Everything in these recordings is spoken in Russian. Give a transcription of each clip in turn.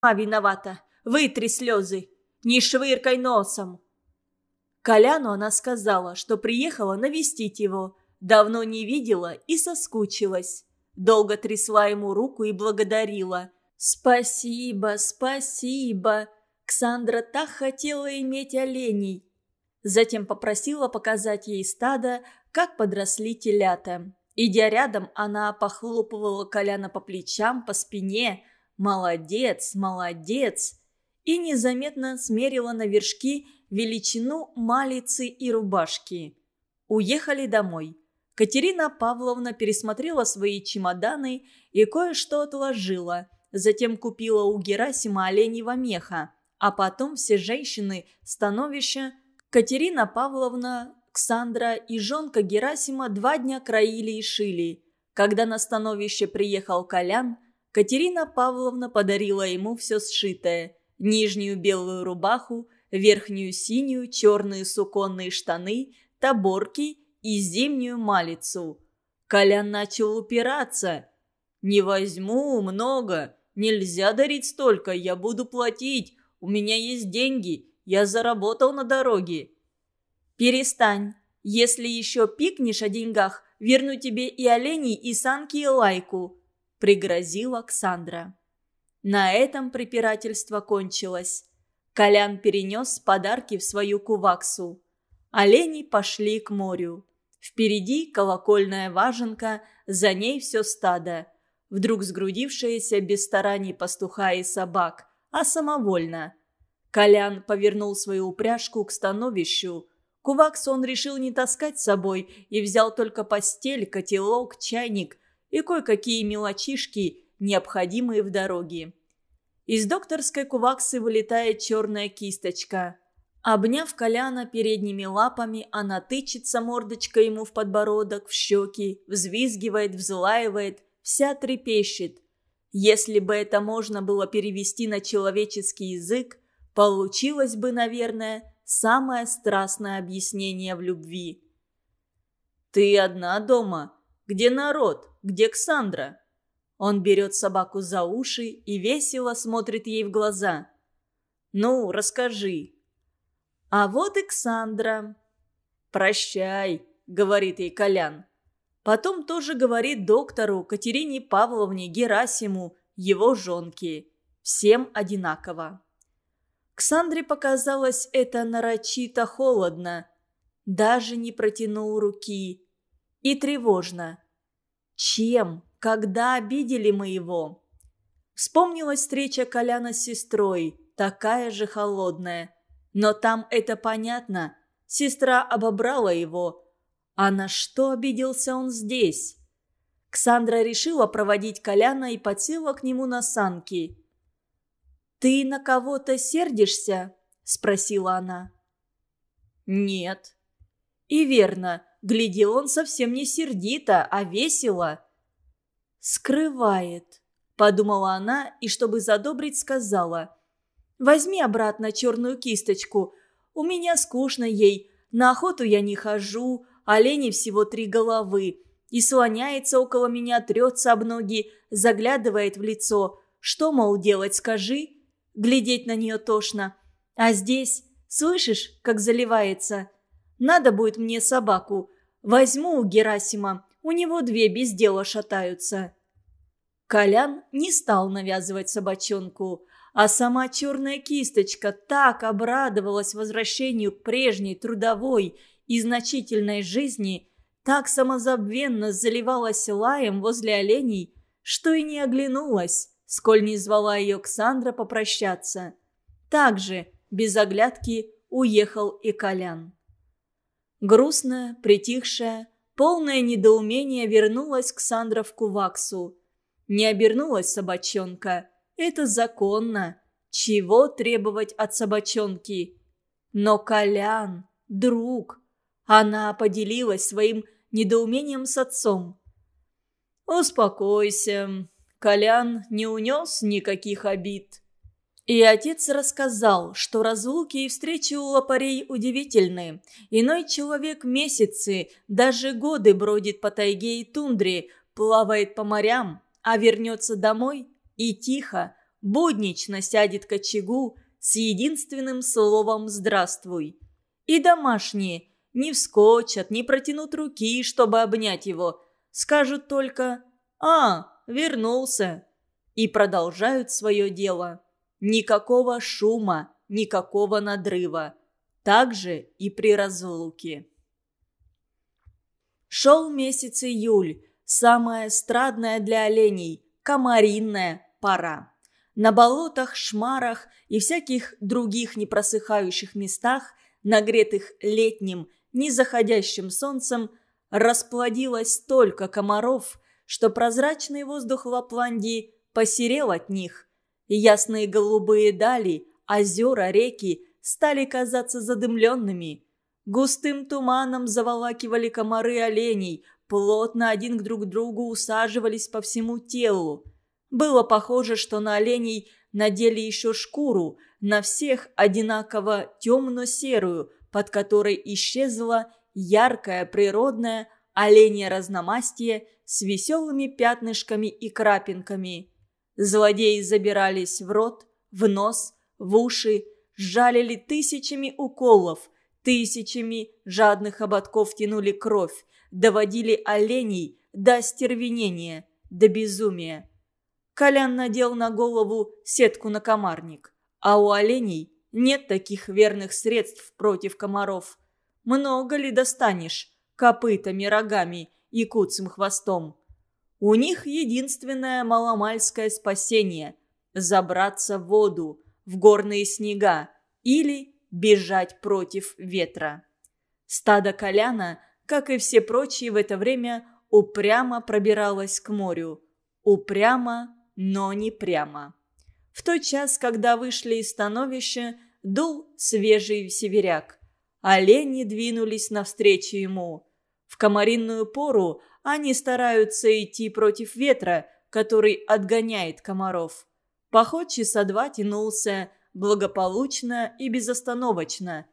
А виновата. Вытри слезы. Не швыркай носом. Коляну она сказала, что приехала навестить его. Давно не видела и соскучилась. Долго трясла ему руку и благодарила. «Спасибо, спасибо!» Ксандра так хотела иметь оленей. Затем попросила показать ей стадо, как подросли телята. Идя рядом, она похлопывала Коляна по плечам, по спине. «Молодец, молодец!» И незаметно смерила на вершки величину малицы и рубашки. Уехали домой. Катерина Павловна пересмотрела свои чемоданы и кое-что отложила. Затем купила у Герасима оленьего меха. А потом все женщины становища Катерина Павловна, Ксандра и жонка Герасима два дня краили и шили. Когда на становище приехал Колян, Катерина Павловна подарила ему все сшитое. Нижнюю белую рубаху, верхнюю синюю, черные суконные штаны, таборки и зимнюю малицу. Колян начал упираться. «Не возьму много. Нельзя дарить столько. Я буду платить. У меня есть деньги. Я заработал на дороге». «Перестань. Если еще пикнешь о деньгах, верну тебе и оленей, и санки, и лайку», – пригрозила Ксандра. На этом препирательство кончилось. Колян перенес подарки в свою куваксу. Олени пошли к морю. Впереди колокольная важенка, за ней все стадо. Вдруг сгрудившееся без стараний пастуха и собак, а самовольно. Колян повернул свою упряжку к становищу. Кувакс он решил не таскать с собой и взял только постель, котелок, чайник и кое-какие мелочишки, необходимые в дороге. Из докторской куваксы вылетает черная кисточка. Обняв Коляна передними лапами, она тычется мордочкой ему в подбородок, в щеки, взвизгивает, взлаивает, вся трепещет. Если бы это можно было перевести на человеческий язык, получилось бы, наверное, самое страстное объяснение в любви. «Ты одна дома? Где народ? Где Ксандра?» Он берет собаку за уши и весело смотрит ей в глаза. «Ну, расскажи, а вот и Ксандра. «Прощай», — говорит ей Колян. Потом тоже говорит доктору Катерине Павловне Герасиму, его жонке. Всем одинаково. Ксандре показалось это нарочито холодно. Даже не протянул руки. И тревожно. Чем, когда обидели мы его? Вспомнилась встреча Коляна с сестрой, такая же холодная. Но там это понятно. Сестра обобрала его. А на что обиделся он здесь? Ксандра решила проводить Коляна и подсела к нему на санки. «Ты на кого-то сердишься?» – спросила она. «Нет». И верно, глядел он совсем не сердито, а весело. «Скрывает», – подумала она и, чтобы задобрить, сказала – Возьми обратно черную кисточку. У меня скучно ей. На охоту я не хожу, оленей всего три головы. И слоняется около меня, трется об ноги, заглядывает в лицо. Что, мол, делать, скажи? Глядеть на нее тошно. А здесь, слышишь, как заливается? Надо будет мне собаку. Возьму у Герасима. У него две без дела шатаются. Колян не стал навязывать собачонку. А сама черная кисточка так обрадовалась возвращению к прежней трудовой и значительной жизни, так самозабвенно заливалась лаем возле оленей, что и не оглянулась, сколь не звала ее Ксандра попрощаться. Также, без оглядки, уехал и Колян. Грустная, притихшая, полное недоумение вернулась Ксандра в Куваксу. Не обернулась собачонка – это законно. Чего требовать от собачонки? Но Колян, друг, она поделилась своим недоумением с отцом. «Успокойся, Колян не унес никаких обид». И отец рассказал, что разлуки и встречи у лопарей удивительны. Иной человек месяцы, даже годы бродит по тайге и тундре, плавает по морям, а вернется домой и тихо, буднично сядет к очагу с единственным словом «здравствуй». И домашние не вскочат, не протянут руки, чтобы обнять его. Скажут только «А, вернулся» и продолжают свое дело. Никакого шума, никакого надрыва. Так же и при разлуке. Шел месяц июль, самая эстрадная для оленей, комаринная пора. На болотах, шмарах и всяких других непросыхающих местах, нагретых летним, незаходящим солнцем, расплодилось столько комаров, что прозрачный воздух Лапландии посерел от них. Ясные голубые дали, озера, реки стали казаться задымленными. Густым туманом заволакивали комары оленей, плотно один к друг другу усаживались по всему телу. Было похоже, что на оленей надели еще шкуру, на всех одинаково темно-серую, под которой исчезла яркая природная оленья разномастие с веселыми пятнышками и крапинками. Злодеи забирались в рот, в нос, в уши, жалили тысячами уколов, тысячами жадных ободков тянули кровь, доводили оленей до остервенения, до безумия. Колян надел на голову сетку на комарник, а у оленей нет таких верных средств против комаров. Много ли достанешь копытами, рогами и куцым хвостом? У них единственное маломальское спасение – забраться в воду, в горные снега или бежать против ветра. Стадо Коляна, как и все прочие в это время, упрямо пробиралось к морю. Упрямо, но не прямо. В тот час, когда вышли из становища, дул свежий северяк. Олени двинулись навстречу ему. В комаринную пору они стараются идти против ветра, который отгоняет комаров. Поход часа два тянулся благополучно и безостановочно.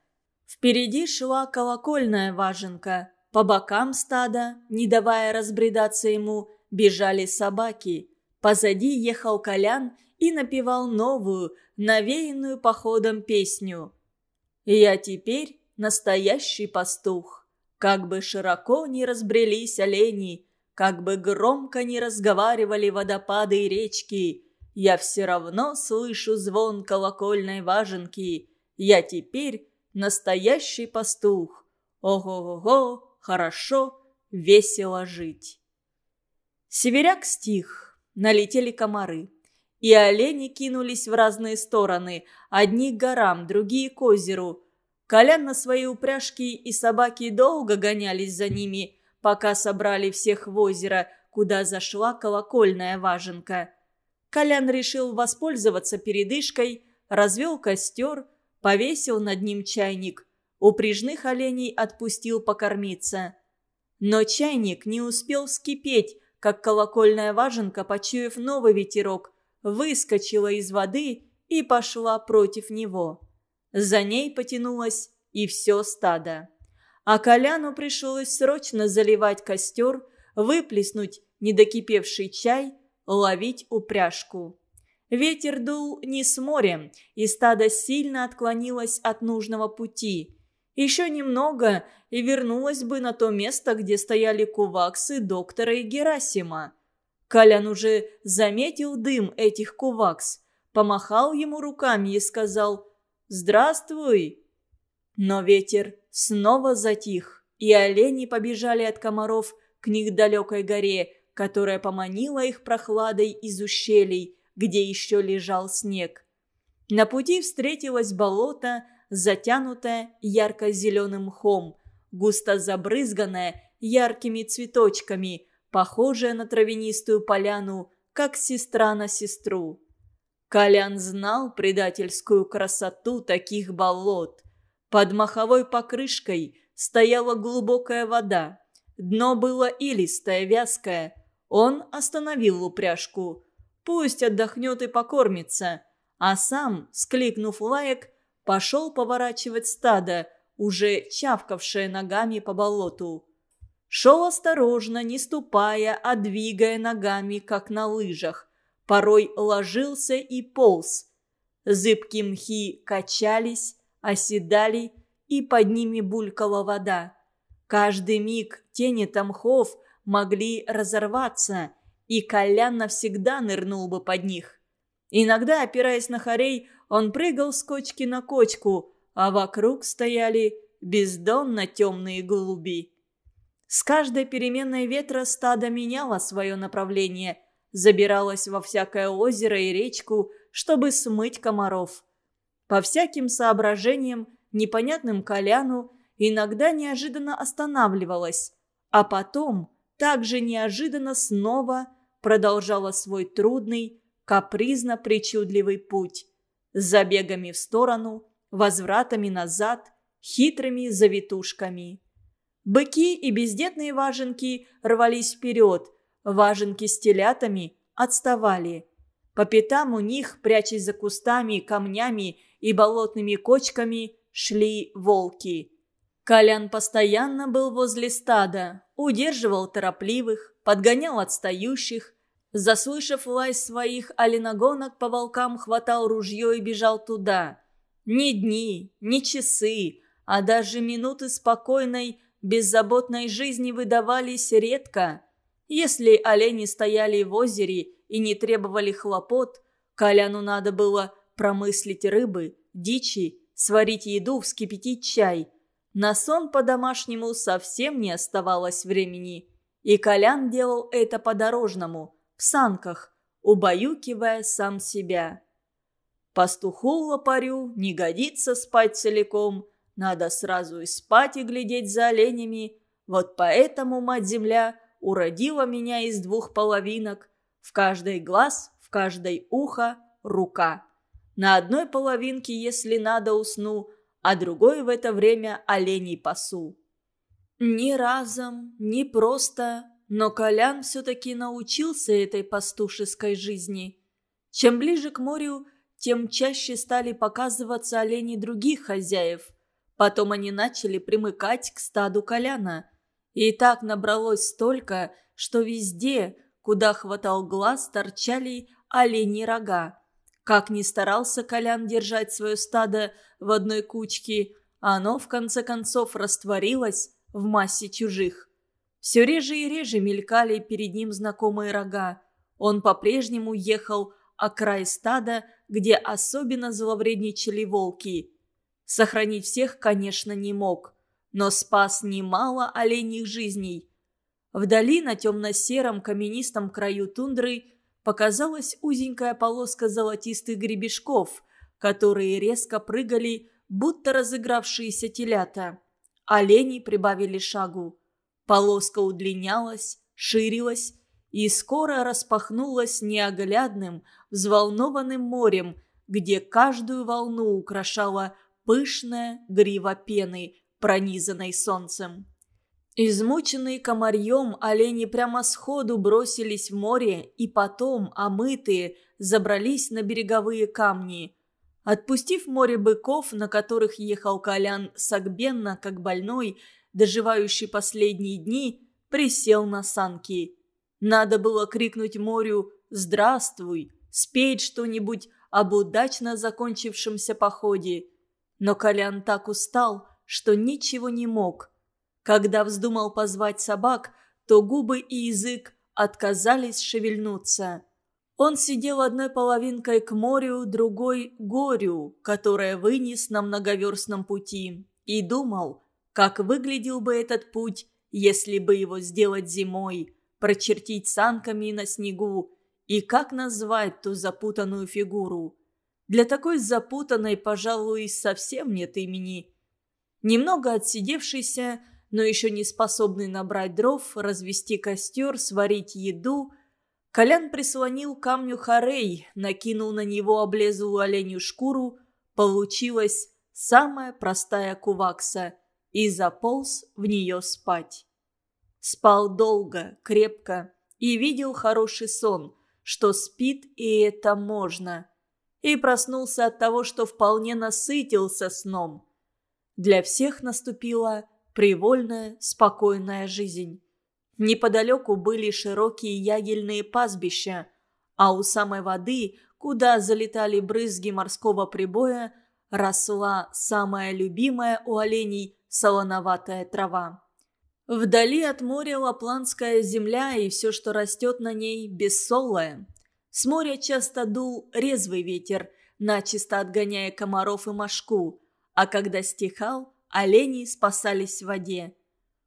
Впереди шла колокольная важенка. По бокам стада, не давая разбредаться ему, бежали собаки. Позади ехал Колян и напевал новую, навеянную походом песню. «Я теперь настоящий пастух». Как бы широко ни разбрелись олени, как бы громко ни разговаривали водопады и речки, я все равно слышу звон колокольной важенки. Я теперь настоящий пастух. Ого-го, хорошо, весело жить. Северяк стих, налетели комары. И олени кинулись в разные стороны, одни к горам, другие к озеру – Колян на своей упряжке и собаки долго гонялись за ними, пока собрали всех в озеро, куда зашла колокольная важенка. Колян решил воспользоваться передышкой, развел костер, повесил над ним чайник. Упряжных оленей отпустил покормиться. Но чайник не успел вскипеть, как колокольная важенка, почуяв новый ветерок, выскочила из воды и пошла против него. За ней потянулось и все стадо. А Коляну пришлось срочно заливать костер, выплеснуть недокипевший чай, ловить упряжку. Ветер дул не с моря, и стадо сильно отклонилось от нужного пути. Еще немного, и вернулось бы на то место, где стояли куваксы доктора и Герасима. Колян уже заметил дым этих кувакс, помахал ему руками и сказал «Здравствуй!» Но ветер снова затих, и олени побежали от комаров к них горе, которая поманила их прохладой из ущелий, где еще лежал снег. На пути встретилось болото, затянутое ярко-зеленым мхом, густо забрызганное яркими цветочками, похожее на травянистую поляну, как сестра на сестру. Колян знал предательскую красоту таких болот. Под маховой покрышкой стояла глубокая вода. Дно было илистое, вязкое. Он остановил упряжку. Пусть отдохнет и покормится. А сам, скликнув лаек, пошел поворачивать стадо, уже чавкавшее ногами по болоту. Шел осторожно, не ступая, а двигая ногами, как на лыжах. Порой ложился и полз. Зыбкие мхи качались, оседали, и под ними булькала вода. Каждый миг тени тамхов могли разорваться, и Колян навсегда нырнул бы под них. Иногда, опираясь на хорей, он прыгал с кочки на кочку, а вокруг стояли бездонно темные голуби. С каждой переменной ветра стадо меняло свое направление, забиралось во всякое озеро и речку, чтобы смыть комаров. По всяким соображениям, непонятным Коляну, иногда неожиданно останавливалась, а потом также неожиданно снова продолжала свой трудный, капризно-причудливый путь с забегами в сторону, возвратами назад, хитрыми завитушками. Быки и бездетные важенки рвались вперед, важенки с телятами отставали. По пятам у них, прячась за кустами, камнями и болотными кочками, шли волки. Колян постоянно был возле стада, удерживал торопливых, подгонял отстающих. Заслышав лай своих оленогонок, по волкам хватал ружье и бежал туда. Ни дни, ни часы, а даже минуты спокойной, беззаботной жизни выдавались редко. Если олени стояли в озере и не требовали хлопот, Коляну надо было промыслить рыбы, дичи, сварить еду, вскипятить чай. На сон по-домашнему совсем не оставалось времени. И Колян делал это по-дорожному, в санках, убаюкивая сам себя. Пастуху лопарю не годится спать целиком, надо сразу и спать и глядеть за оленями. Вот поэтому мать-земля уродила меня из двух половинок, в каждой глаз, в каждой ухо, рука. На одной половинке, если надо, усну, а другой в это время оленей пасу. Ни разом, ни просто, но Колян все-таки научился этой пастушеской жизни. Чем ближе к морю, тем чаще стали показываться олени других хозяев. Потом они начали примыкать к стаду Коляна. И так набралось столько, что везде, куда хватал глаз, торчали олени рога. Как ни старался Колян держать свое стадо в одной кучке, оно в конце концов растворилось в массе чужих. Все реже и реже мелькали перед ним знакомые рога. Он по-прежнему ехал о край стада, где особенно зловредничали волки. Сохранить всех, конечно, не мог, но спас немало оленьих жизней. Вдали на темно-сером каменистом краю тундры показалась узенькая полоска золотистых гребешков, которые резко прыгали, будто разыгравшиеся телята. Олени прибавили шагу. Полоска удлинялась, ширилась и скоро распахнулась неоглядным, взволнованным морем, где каждую волну украшала пышная грива пены, пронизанной солнцем. Измученные комарьем, олени прямо сходу бросились в море и потом, омытые, забрались на береговые камни. Отпустив море быков, на которых ехал Колян сагбенно, как больной, доживающий последние дни, присел на санки. Надо было крикнуть морю «Здравствуй!», спеть что-нибудь об удачно закончившемся походе. Но Колян так устал, что ничего не мог. Когда вздумал позвать собак, то губы и язык отказались шевельнуться. Он сидел одной половинкой к морю, другой – горю, которое вынес на многоверстном пути, и думал, как выглядел бы этот путь, если бы его сделать зимой – прочертить санками на снегу и как назвать ту запутанную фигуру. Для такой запутанной, пожалуй, совсем нет имени. Немного отсидевшийся, но еще не способный набрать дров, развести костер, сварить еду, Колян прислонил камню хорей, накинул на него облезлую оленью шкуру, получилась самая простая кувакса и заполз в нее спать. Спал долго, крепко и видел хороший сон, что спит и это можно. И проснулся от того, что вполне насытился сном. Для всех наступила привольная, спокойная жизнь. Неподалеку были широкие ягельные пастбища, а у самой воды, куда залетали брызги морского прибоя, росла самая любимая у оленей солоноватая трава. Вдали от моря лапландская земля и все, что растет на ней, бессолое. С моря часто дул резвый ветер, начисто отгоняя комаров и мошку, а когда стихал, олени спасались в воде.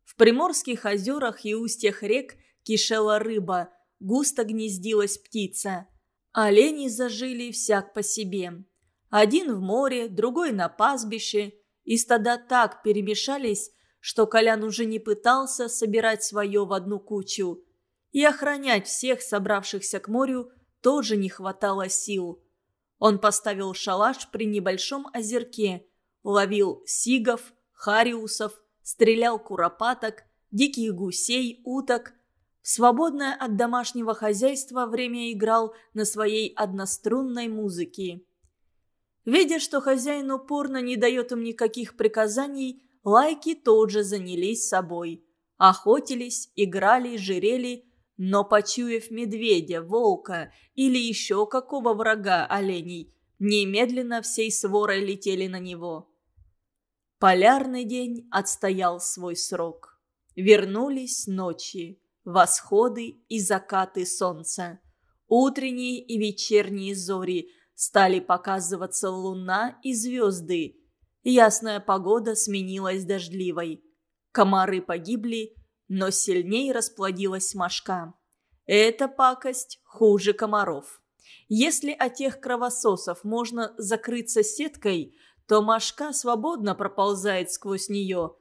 В приморских озерах и устьях рек кишела рыба, густо гнездилась птица. Олени зажили всяк по себе. Один в море, другой на пастбище, и стада так перемешались, что Колян уже не пытался собирать свое в одну кучу. И охранять всех собравшихся к морю тоже не хватало сил. Он поставил шалаш при небольшом озерке, ловил сигов, хариусов, стрелял куропаток, диких гусей, уток. В свободное от домашнего хозяйства время играл на своей однострунной музыке. Видя, что хозяин упорно не дает им никаких приказаний, лайки тоже занялись собой. Охотились, играли, жирели, но, почуяв медведя, волка или еще какого врага оленей, немедленно всей сворой летели на него. Полярный день отстоял свой срок. Вернулись ночи, восходы и закаты солнца. Утренние и вечерние зори стали показываться луна и звезды. Ясная погода сменилась дождливой. Комары погибли, но сильнее расплодилась мошка. Эта пакость хуже комаров. Если от тех кровососов можно закрыться сеткой, то мошка свободно проползает сквозь нее.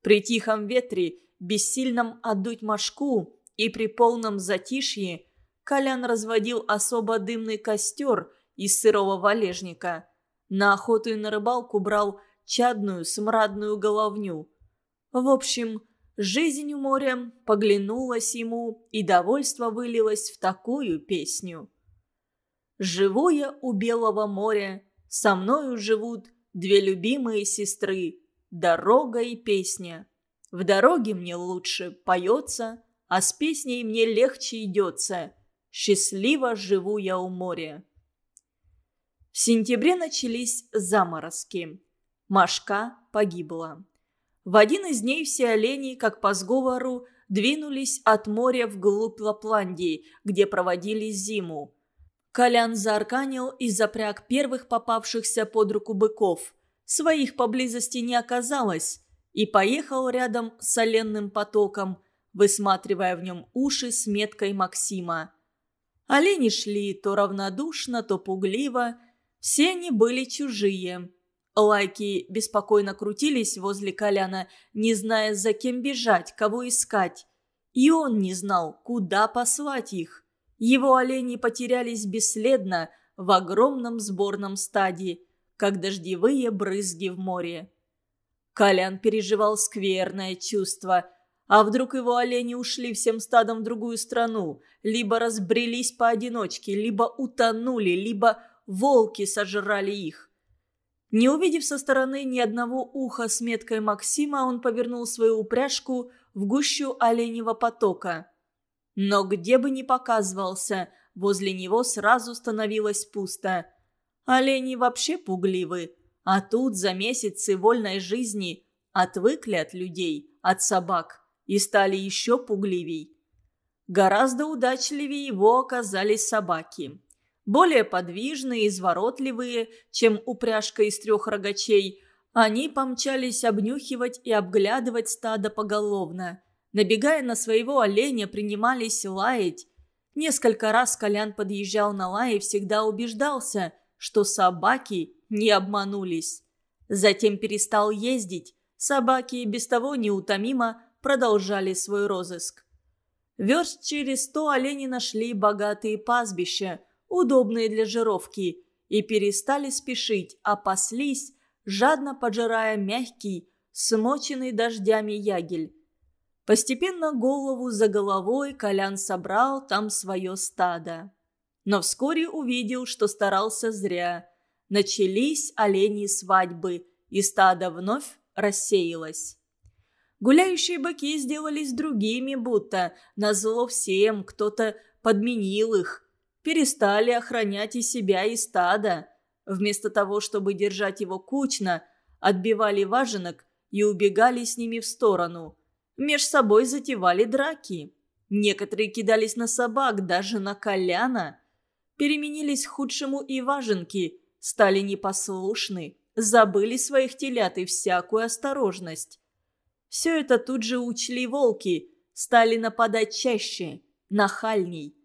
При тихом ветре, бессильном отдуть мошку и при полном затишье, Колян разводил особо дымный костер из сырого валежника. На охоту и на рыбалку брал чадную смрадную головню. В общем, жизнь у моря поглянулась ему, и довольство вылилось в такую песню. «Живу я у Белого моря, со мною живут две любимые сестры, дорога и песня. В дороге мне лучше поется, а с песней мне легче идется. Счастливо живу я у моря». В сентябре начались заморозки. Машка погибла. В один из дней все олени, как по сговору, двинулись от моря вглубь Лапландии, где проводили зиму. Колян заарканил и запряг первых попавшихся под руку быков. Своих поблизости не оказалось. И поехал рядом с соленным потоком, высматривая в нем уши с меткой Максима. Олени шли то равнодушно, то пугливо. Все они были чужие. Лайки беспокойно крутились возле Коляна, не зная, за кем бежать, кого искать. И он не знал, куда послать их. Его олени потерялись бесследно в огромном сборном стаде, как дождевые брызги в море. Колян переживал скверное чувство. А вдруг его олени ушли всем стадом в другую страну, либо разбрелись поодиночке, либо утонули, либо волки сожрали их. Не увидев со стороны ни одного уха с меткой Максима, он повернул свою упряжку в гущу оленевого потока. Но где бы ни показывался, возле него сразу становилось пусто. Олени вообще пугливы, а тут за месяцы вольной жизни отвыкли от людей, от собак и стали еще пугливей. Гораздо удачливее его оказались собаки более подвижные изворотливые, чем упряжка из трех рогачей, они помчались обнюхивать и обглядывать стадо поголовно. Набегая на своего оленя, принимались лаять. Несколько раз Колян подъезжал на лай и всегда убеждался, что собаки не обманулись. Затем перестал ездить. Собаки без того неутомимо продолжали свой розыск. Верст через сто олени нашли богатые пастбища – удобные для жировки, и перестали спешить, а паслись, жадно пожирая мягкий, смоченный дождями ягель. Постепенно голову за головой Колян собрал там свое стадо. Но вскоре увидел, что старался зря. Начались оленьи свадьбы, и стадо вновь рассеялось. Гуляющие быки сделались другими, будто назло всем кто-то подменил их. перестали охранять и себя, и стадо. Вместо того, чтобы держать его кучно, отбивали важенок и убегали с ними в сторону. Меж собой затевали драки. Некоторые кидались на собак, даже на Коляна. Переменились к худшему и важенки, стали непослушны, забыли своих телят и всякую осторожность. Все это тут же учли волки, стали нападать чаще, нахальней.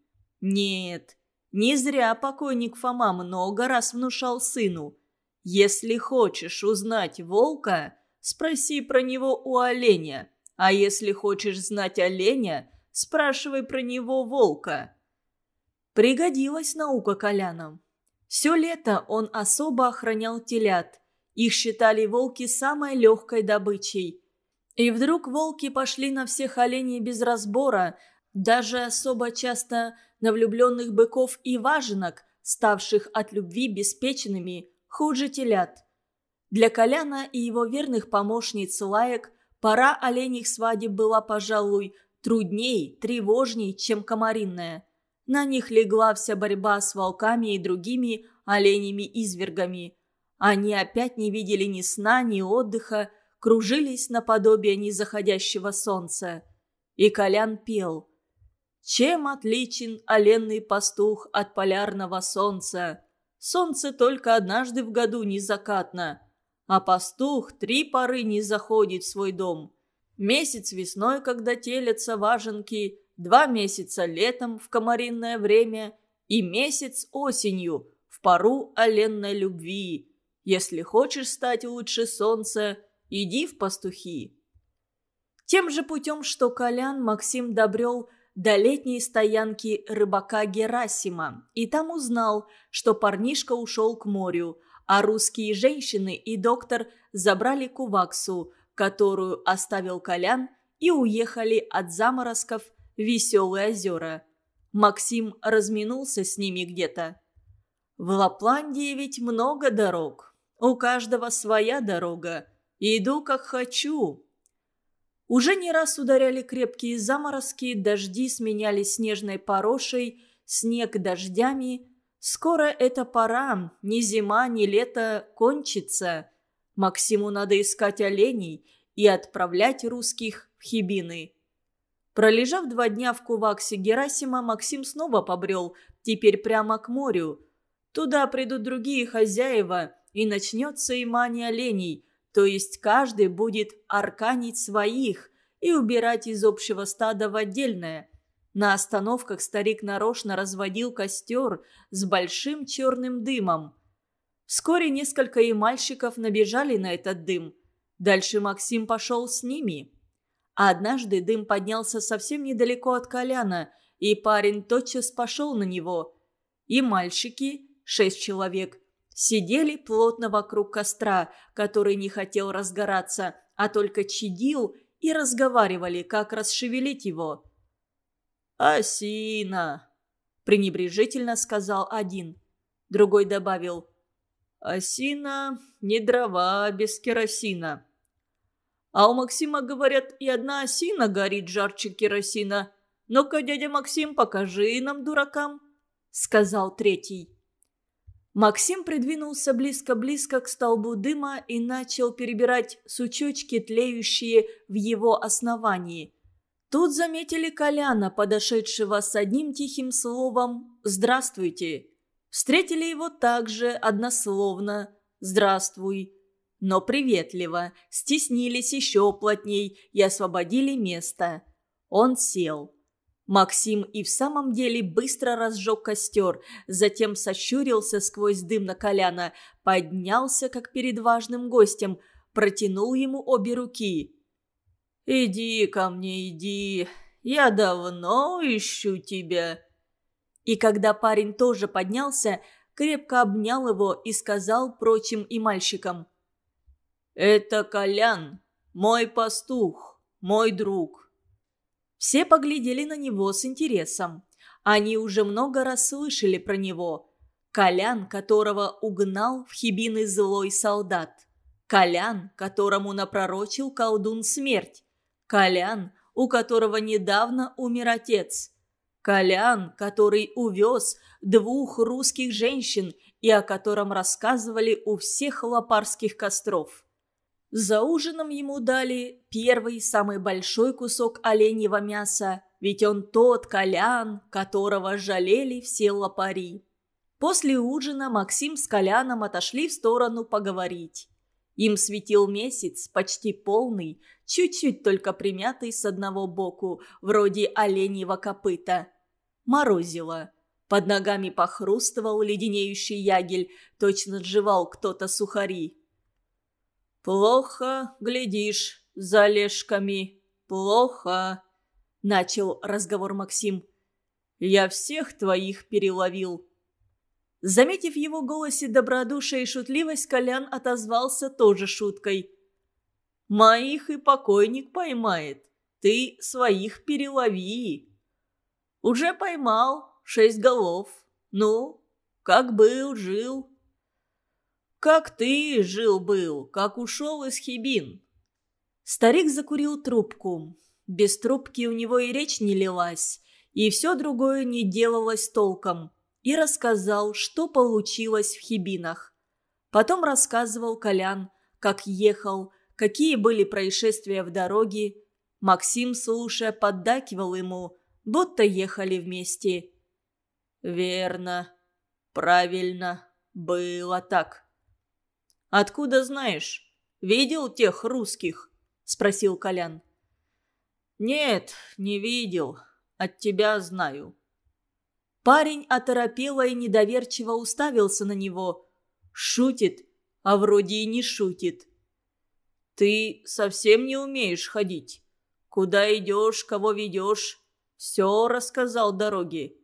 Нет, не зря покойник Фома много раз внушал сыну. Если хочешь узнать волка, спроси про него у оленя. А если хочешь знать оленя, спрашивай про него волка. Пригодилась наука Колянам. Все лето он особо охранял телят. Их считали волки самой легкой добычей. И вдруг волки пошли на всех оленей без разбора, даже особо часто на влюбленных быков и важенок, ставших от любви беспечными, хуже телят. Для Коляна и его верных помощниц лаек пора оленьих свадеб была, пожалуй, трудней, тревожней, чем комаринная. На них легла вся борьба с волками и другими оленями-извергами. Они опять не видели ни сна, ни отдыха, кружились наподобие незаходящего солнца. И Колян пел – чем отличен оленный пастух от полярного солнца? Солнце только однажды в году не закатно, а пастух три поры не заходит в свой дом. Месяц весной, когда телятся важенки, два месяца летом в комаринное время и месяц осенью в пару оленной любви. Если хочешь стать лучше солнца, иди в пастухи. Тем же путем, что Колян, Максим добрел до летней стоянки рыбака Герасима и там узнал, что парнишка ушел к морю, а русские женщины и доктор забрали куваксу, которую оставил Колян, и уехали от заморозков в Веселые озера. Максим разминулся с ними где-то. В Лапландии ведь много дорог. У каждого своя дорога. Иду как хочу. Уже не раз ударяли крепкие заморозки, дожди сменялись снежной порошей, снег дождями. Скоро эта пора, ни зима, ни лето, кончится. Максиму надо искать оленей и отправлять русских в Хибины. Пролежав два дня в куваксе Герасима, Максим снова побрел, теперь прямо к морю. Туда придут другие хозяева, и начнется имание оленей – то есть каждый будет арканить своих и убирать из общего стада в отдельное. На остановках старик нарочно разводил костер с большим черным дымом. Вскоре несколько мальчиков набежали на этот дым. Дальше Максим пошел с ними. А однажды дым поднялся совсем недалеко от Коляна, и парень тотчас пошел на него. И мальчики, шесть человек, сидели плотно вокруг костра, который не хотел разгораться, а только чадил, и разговаривали, как расшевелить его. «Осина!» – пренебрежительно сказал один. Другой добавил. «Осина не дрова без керосина». «А у Максима, говорят, и одна осина горит жарче керосина. Ну-ка, дядя Максим, покажи нам, дуракам», – сказал третий. Максим придвинулся близко-близко к столбу дыма и начал перебирать сучочки, тлеющие в его основании. Тут заметили Коляна, подошедшего с одним тихим словом «Здравствуйте». Встретили его также однословно «Здравствуй». Но приветливо, стеснились еще плотней и освободили место. Он сел. Максим и в самом деле быстро разжег костер, затем сощурился сквозь дым на Коляна, поднялся, как перед важным гостем, протянул ему обе руки. «Иди ко мне, иди, я давно ищу тебя». И когда парень тоже поднялся, крепко обнял его и сказал прочим и мальчикам. «Это Колян, мой пастух, мой друг». Все поглядели на него с интересом. Они уже много раз слышали про него. Колян, которого угнал в Хибины злой солдат. Колян, которому напророчил колдун смерть. Колян, у которого недавно умер отец. Колян, который увез двух русских женщин и о котором рассказывали у всех лопарских костров. За ужином ему дали первый, самый большой кусок оленьего мяса, ведь он тот Колян, которого жалели все лопари. После ужина Максим с Коляном отошли в сторону поговорить. Им светил месяц, почти полный, чуть-чуть только примятый с одного боку, вроде оленьего копыта. Морозило. Под ногами похрустывал леденеющий ягель, точно сживал кто-то сухари. «Плохо глядишь за лешками, плохо», — начал разговор Максим. «Я всех твоих переловил». Заметив в его голосе добродушие и шутливость, Колян отозвался тоже шуткой. «Моих и покойник поймает. Ты своих перелови». «Уже поймал шесть голов. Ну, как был, жил». «Как ты жил-был, как ушел из Хибин». Старик закурил трубку. Без трубки у него и речь не лилась, и все другое не делалось толком. И рассказал, что получилось в Хибинах. Потом рассказывал Колян, как ехал, какие были происшествия в дороге. Максим, слушая, поддакивал ему, будто ехали вместе. «Верно, правильно, было так». «Откуда знаешь? Видел тех русских?» – спросил Колян. «Нет, не видел. От тебя знаю». Парень оторопело и недоверчиво уставился на него. Шутит, а вроде и не шутит. «Ты совсем не умеешь ходить. Куда идешь, кого ведешь? Все рассказал дороги».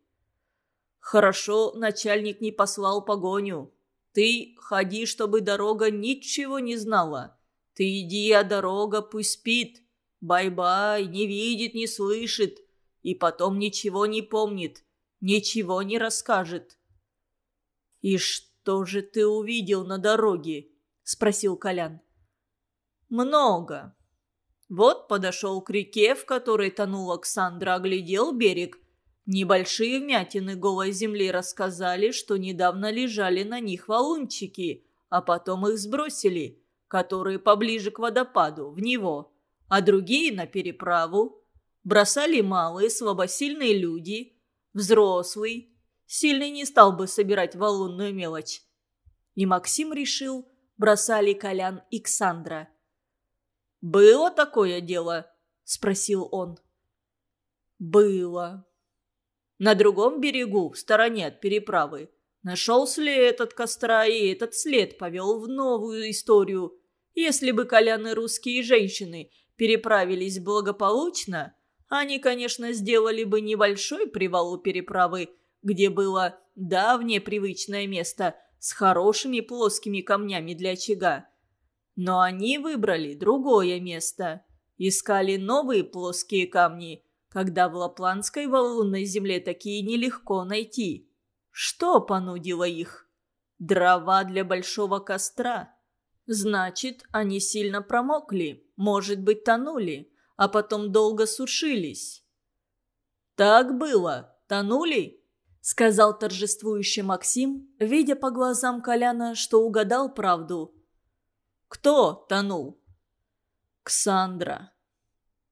«Хорошо, начальник не послал погоню. Ты ходи, чтобы дорога ничего не знала. Ты иди, а дорога пусть спит. Бай-бай, не видит, не слышит. И потом ничего не помнит, ничего не расскажет. «И что же ты увидел на дороге?» – спросил Колян. «Много. Вот подошел к реке, в которой тонул Оксандра, оглядел берег Небольшие вмятины голой земли рассказали, что недавно лежали на них валунчики, а потом их сбросили, которые поближе к водопаду, в него, а другие на переправу. Бросали малые, слабосильные люди, взрослый. Сильный не стал бы собирать валунную мелочь. И Максим решил, бросали Колян и Ксандра. «Было такое дело?» – спросил он. «Было», на другом берегу, в стороне от переправы, нашел след от костра, и этот след повел в новую историю. Если бы коляны русские женщины переправились благополучно, они, конечно, сделали бы небольшой привал у переправы, где было давнее привычное место с хорошими плоскими камнями для очага. Но они выбрали другое место. Искали новые плоские камни – когда в Лапландской валунной земле такие нелегко найти. Что понудило их? Дрова для большого костра. Значит, они сильно промокли, может быть, тонули, а потом долго сушились. «Так было, тонули?» — сказал торжествующий Максим, видя по глазам Коляна, что угадал правду. «Кто тонул?» «Ксандра»,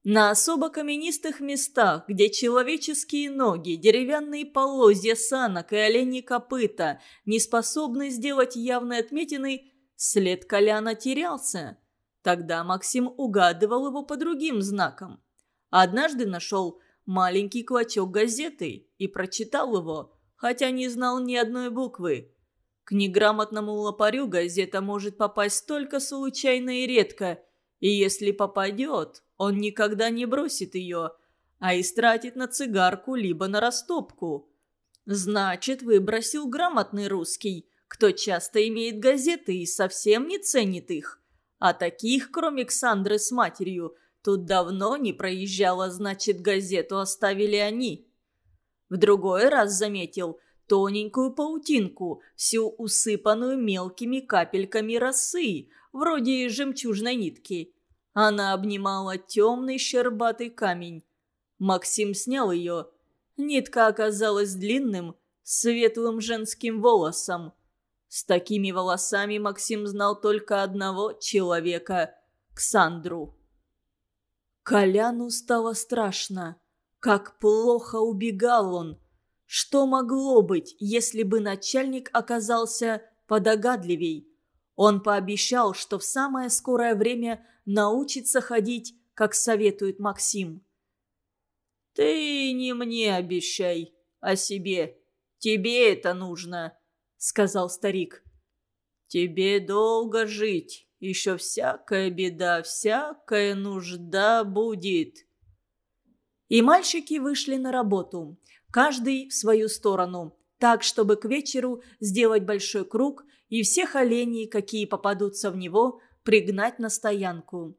на особо каменистых местах, где человеческие ноги, деревянные полозья санок и оленьи копыта не способны сделать явной отметины, след Коляна терялся. Тогда Максим угадывал его по другим знакам. Однажды нашел маленький клочок газеты и прочитал его, хотя не знал ни одной буквы. К неграмотному лопарю газета может попасть только случайно и редко, и если попадет, он никогда не бросит ее, а истратит на цигарку либо на растопку. Значит, выбросил грамотный русский, кто часто имеет газеты и совсем не ценит их. А таких, кроме Ксандры с матерью, тут давно не проезжала, значит, газету оставили они. В другой раз заметил тоненькую паутинку, всю усыпанную мелкими капельками росы, вроде жемчужной нитки. Она обнимала темный щербатый камень. Максим снял ее. Нитка оказалась длинным, светлым женским волосом. С такими волосами Максим знал только одного человека – Ксандру. Коляну стало страшно. Как плохо убегал он. Что могло быть, если бы начальник оказался подогадливей? Он пообещал, что в самое скорое время научится ходить, как советует Максим. «Ты не мне обещай, а себе. Тебе это нужно», — сказал старик. «Тебе долго жить, еще всякая беда, всякая нужда будет». И мальчики вышли на работу, каждый в свою сторону, так, чтобы к вечеру сделать большой круг и всех оленей, какие попадутся в него, пригнать на стоянку.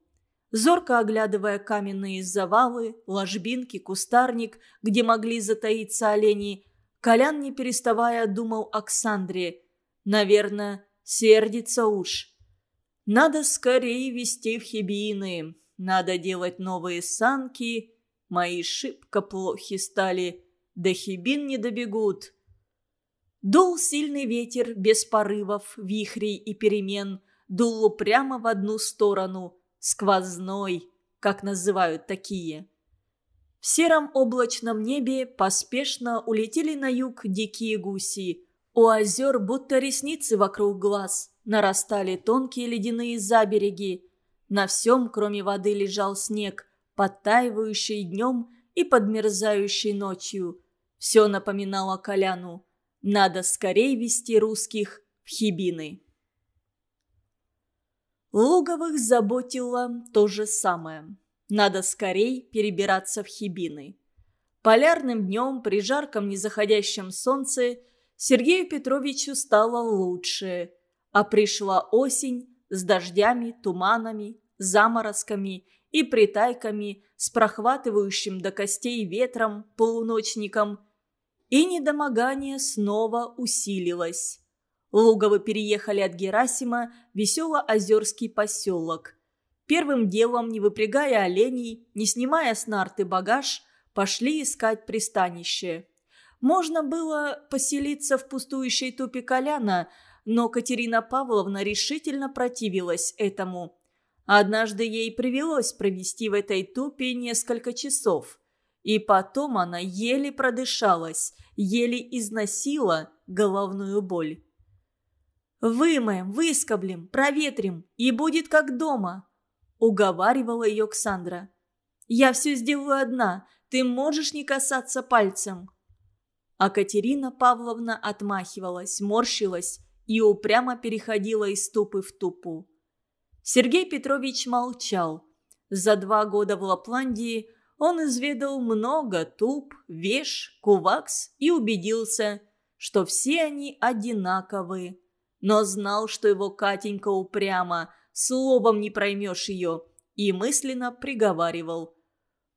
Зорко оглядывая каменные завалы, ложбинки, кустарник, где могли затаиться олени, Колян, не переставая, думал о Ксандре. Наверное, сердится уж. Надо скорее вести в Хибины, надо делать новые санки, Мои шибко плохи стали, до хибин не добегут. Дул сильный ветер без порывов, вихрей и перемен, дуло прямо в одну сторону, сквозной, как называют такие. В сером облачном небе поспешно улетели на юг дикие гуси. У озер будто ресницы вокруг глаз, нарастали тонкие ледяные забереги. На всем, кроме воды, лежал снег – подтаивающей днем и подмерзающей ночью. Все напоминало Коляну. Надо скорей вести русских в Хибины. Луговых заботило то же самое. Надо скорей перебираться в Хибины. Полярным днем при жарком незаходящем солнце Сергею Петровичу стало лучше, а пришла осень с дождями, туманами, заморозками и притайками с прохватывающим до костей ветром полуночником. И недомогание снова усилилось. Луговы переехали от Герасима весело-озерский поселок. Первым делом, не выпрягая оленей, не снимая с нарты багаж, пошли искать пристанище. Можно было поселиться в пустующей тупе Коляна, но Катерина Павловна решительно противилась этому. Однажды ей привелось провести в этой тупе несколько часов. И потом она еле продышалась, еле износила головную боль. «Вымоем, выскоблим, проветрим, и будет как дома», — уговаривала ее Ксандра. «Я все сделаю одна, ты можешь не касаться пальцем». А Катерина Павловна отмахивалась, морщилась и упрямо переходила из тупы в тупу. Сергей Петрович молчал. За два года в Лапландии он изведал много туп, веш, кувакс и убедился, что все они одинаковы. Но знал, что его Катенька упряма, словом не проймешь ее, и мысленно приговаривал.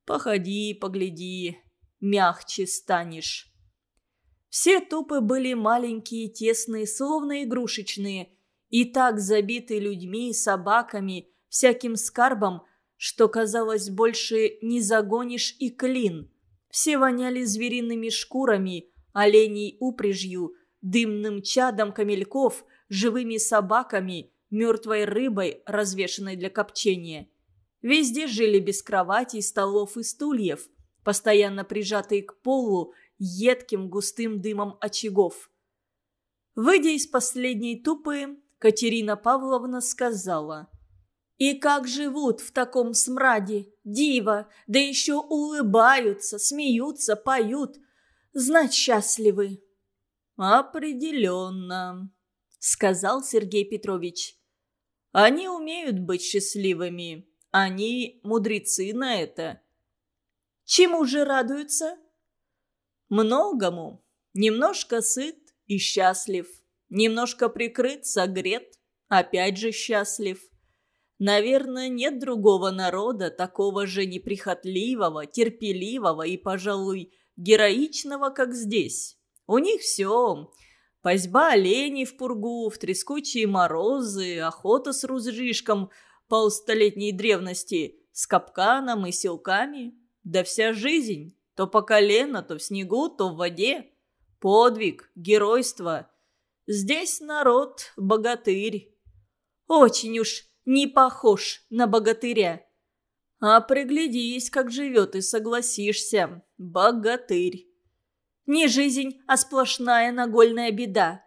«Походи, погляди, мягче станешь». Все тупы были маленькие, тесные, словно игрушечные – и так забиты людьми, собаками, всяким скарбом, что, казалось, больше не загонишь и клин. Все воняли звериными шкурами, оленей упряжью, дымным чадом камельков, живыми собаками, мертвой рыбой, развешенной для копчения. Везде жили без кроватей, столов и стульев, постоянно прижатые к полу едким густым дымом очагов. Выйдя из последней тупы, Катерина Павловна сказала. «И как живут в таком смраде, диво, да еще улыбаются, смеются, поют. Знать счастливы». «Определенно», — сказал Сергей Петрович. «Они умеют быть счастливыми. Они мудрецы на это». «Чему же радуются?» «Многому. Немножко сыт и счастлив». Немножко прикрыт, согрет, опять же счастлив. Наверное, нет другого народа, такого же неприхотливого, терпеливого и, пожалуй, героичного, как здесь. У них все. Пасьба оленей в пургу, в трескучие морозы, охота с рузжишком полстолетней древности, с капканом и силками. Да вся жизнь, То по колено, то в снегу, то в воде. Подвиг, геройство. Здесь народ богатырь. Очень уж не похож на богатыря. А приглядись, как живет, и согласишься. Богатырь. Не жизнь, а сплошная нагольная беда.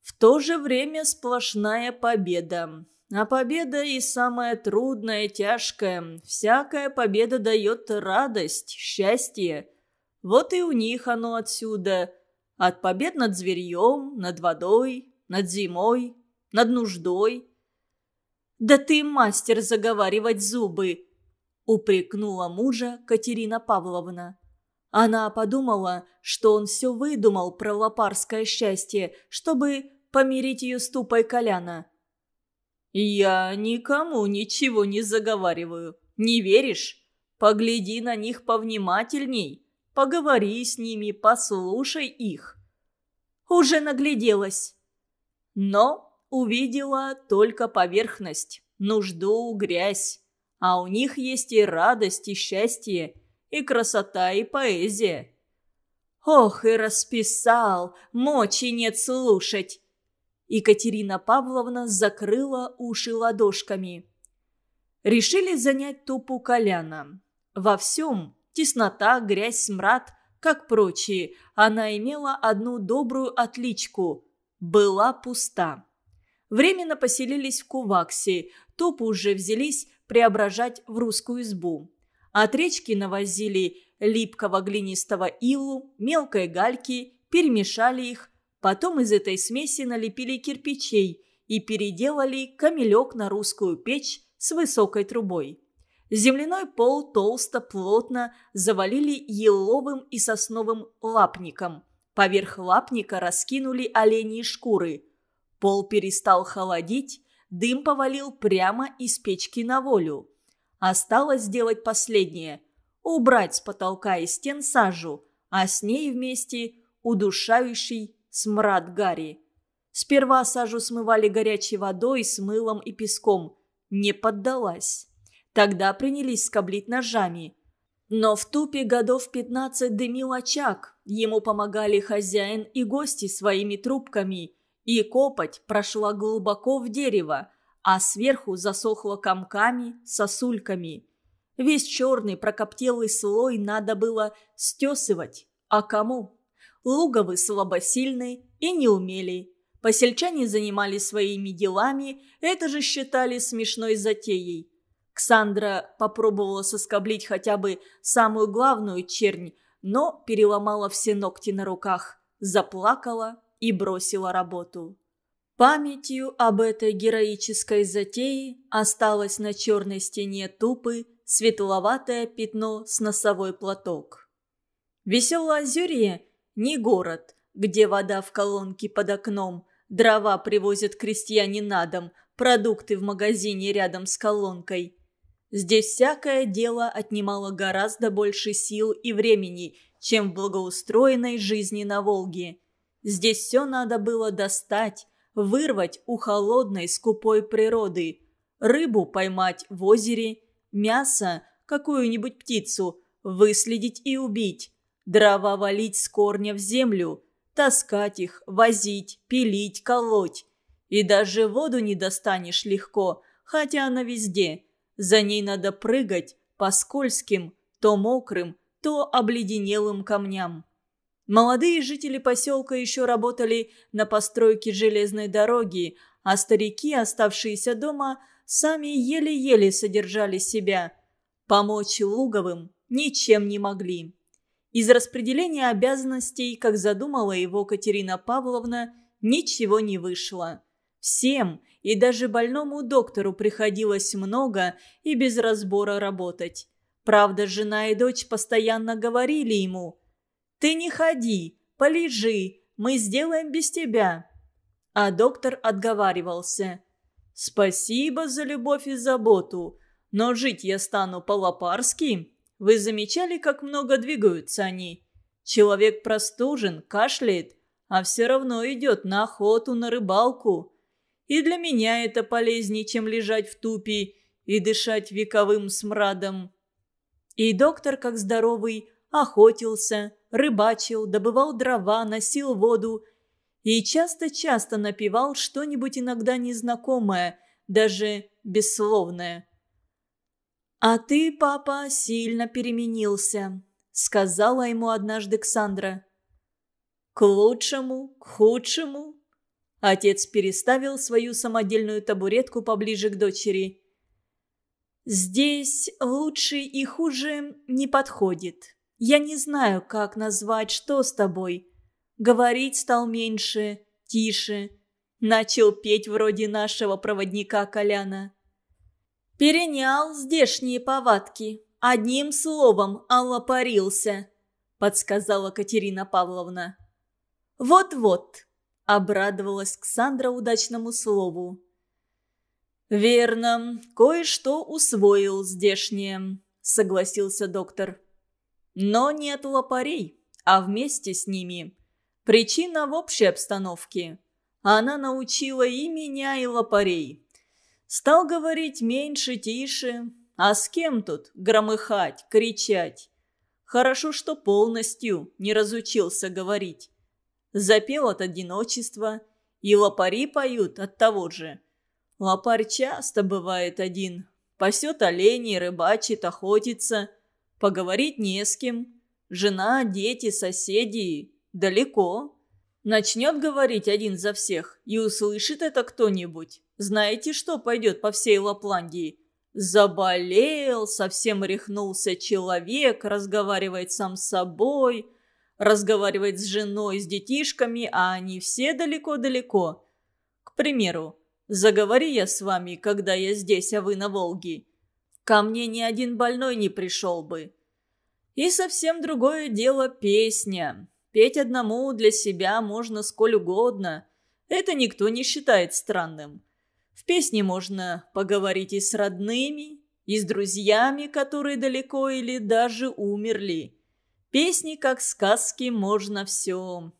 В то же время сплошная победа. А победа и самая трудная, тяжкая. Всякая победа дает радость, счастье. Вот и у них оно отсюда. От побед над зверьем, над водой, над зимой, над нуждой. «Да ты мастер заговаривать зубы!» – упрекнула мужа Катерина Павловна. Она подумала, что он все выдумал про лопарское счастье, чтобы помирить ее с тупой Коляна. «Я никому ничего не заговариваю. Не веришь? Погляди на них повнимательней. Поговори с ними, послушай их». «Уже нагляделась». Но увидела только поверхность, нужду, грязь. А у них есть и радость, и счастье, и красота, и поэзия. Ох, и расписал, мочи нет слушать. Екатерина Павловна закрыла уши ладошками. Решили занять тупу Коляна. Во всем – теснота, грязь, смрад, как прочие, она имела одну добрую отличку – была пуста. Временно поселились в Куваксе, тупу уже взялись преображать в русскую избу. От речки навозили липкого глинистого илу, мелкой гальки, перемешали их, Потом из этой смеси налепили кирпичей и переделали камелек на русскую печь с высокой трубой. Земляной пол толсто, плотно завалили еловым и сосновым лапником. Поверх лапника раскинули оленьи шкуры. Пол перестал холодить, дым повалил прямо из печки на волю. Осталось сделать последнее – убрать с потолка и стен сажу, а с ней вместе удушающий смрад Гарри. Сперва сажу смывали горячей водой с мылом и песком. Не поддалась. Тогда принялись скоблить ножами. Но в тупе годов пятнадцать дымил очаг. Ему помогали хозяин и гости своими трубками. И копоть прошла глубоко в дерево, а сверху засохло комками, сосульками. Весь черный прокоптелый слой надо было стесывать. А кому? Луговы слабосильны и не умели. Посельчане занимались своими делами, это же считали смешной затеей. Ксандра попробовала соскоблить хотя бы самую главную чернь, но переломала все ногти на руках, заплакала и бросила работу. Памятью об этой героической затее осталось на черной стене тупы светловатое пятно с носовой платок. Веселое озерье не город, где вода в колонке под окном, дрова привозят крестьяне на дом, продукты в магазине рядом с колонкой. Здесь всякое дело отнимало гораздо больше сил и времени, чем в благоустроенной жизни на Волге. Здесь все надо было достать, вырвать у холодной скупой природы, рыбу поймать в озере, мясо, какую-нибудь птицу, выследить и убить, Дрова валить с корня в землю, таскать их, возить, пилить, колоть. И даже воду не достанешь легко, хотя она везде. За ней надо прыгать по скользким, то мокрым, то обледенелым камням. Молодые жители поселка еще работали на постройке железной дороги, а старики, оставшиеся дома, сами еле-еле содержали себя. Помочь Луговым ничем не могли. Из распределения обязанностей, как задумала его Катерина Павловна, ничего не вышло. Всем, и даже больному доктору приходилось много и без разбора работать. Правда, жена и дочь постоянно говорили ему «Ты не ходи, полежи, мы сделаем без тебя». А доктор отговаривался «Спасибо за любовь и заботу, но жить я стану по-лопарски вы замечали, как много двигаются они? Человек простужен, кашляет, а все равно идет на охоту, на рыбалку. И для меня это полезнее, чем лежать в тупе и дышать вековым смрадом. И доктор, как здоровый, охотился, рыбачил, добывал дрова, носил воду и часто-часто напевал что-нибудь иногда незнакомое, даже бессловное. «А ты, папа, сильно переменился», — сказала ему однажды Ксандра. «К лучшему, к худшему?» Отец переставил свою самодельную табуретку поближе к дочери. «Здесь лучше и хуже не подходит. Я не знаю, как назвать, что с тобой. Говорить стал меньше, тише. Начал петь вроде нашего проводника Коляна. Перенял здешние повадки. Одним словом, аллопарился, подсказала Катерина Павловна. Вот-вот, обрадовалась Ксандра удачному слову. «Верно, кое-что усвоил здешнее», — согласился доктор. «Но нет лопарей, а вместе с ними. Причина в общей обстановке. Она научила и меня, и лопарей. Стал говорить меньше, тише. А с кем тут громыхать, кричать? Хорошо, что полностью не разучился говорить. Запел от одиночества, и лопари поют от того же. Лопарь часто бывает один. Пасет оленей, рыбачит, охотится. Поговорить не с кем. Жена, дети, соседи далеко. Начнет говорить один за всех, и услышит это кто-нибудь. Знаете, что пойдет по всей Лапландии? Заболел, совсем рехнулся человек, разговаривает сам с собой, разговаривает с женой, с детишками, а они все далеко-далеко. К примеру, заговори я с вами, когда я здесь, а вы на Волге. Ко мне ни один больной не пришел бы. И совсем другое дело песня. Петь одному для себя можно сколь угодно. Это никто не считает странным. В песне можно поговорить и с родными, и с друзьями, которые далеко или даже умерли. Песни, как сказки, можно все.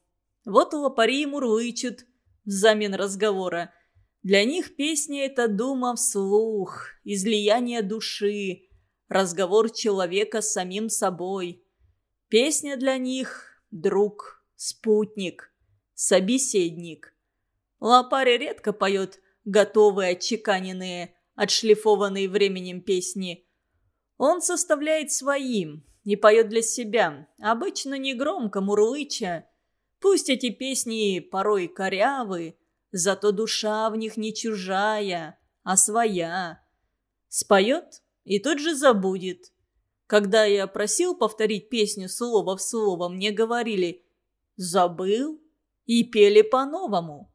Вот лопари мурлычут взамен разговора. Для них песня – это дума вслух, излияние души, разговор человека с самим собой. Песня для них друг, спутник, собеседник. Лопарь редко поет готовые, отчеканенные, отшлифованные временем песни. Он составляет своим, не поет для себя, обычно негромко, мурлыча. Пусть эти песни порой корявы, зато душа в них не чужая, а своя. Споет и тут же забудет. Когда я просил повторить песню слово в слово, мне говорили «забыл» и пели по-новому.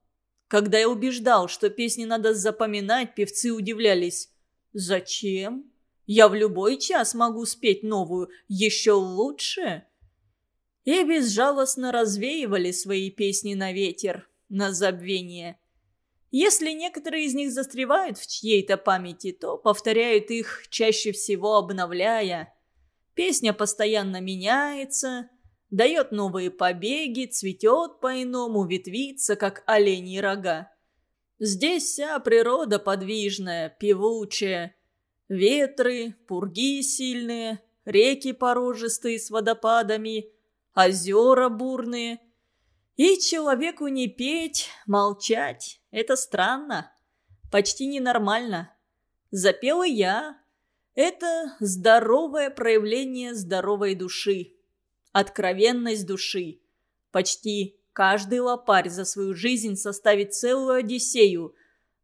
Когда я убеждал, что песни надо запоминать, певцы удивлялись «зачем? Я в любой час могу спеть новую, еще лучше». И безжалостно развеивали свои песни на ветер, на забвение. Если некоторые из них застревают в чьей-то памяти, то повторяют их, чаще всего обновляя – Песня постоянно меняется, дает новые побеги, цветет по-иному, ветвится, как оленьи рога. Здесь вся природа подвижная, певучая. Ветры, пурги сильные, реки порожистые с водопадами, озера бурные. И человеку не петь, молчать – это странно, почти ненормально. Запела я, это здоровое проявление здоровой души. Откровенность души. Почти каждый лопарь за свою жизнь составит целую Одиссею,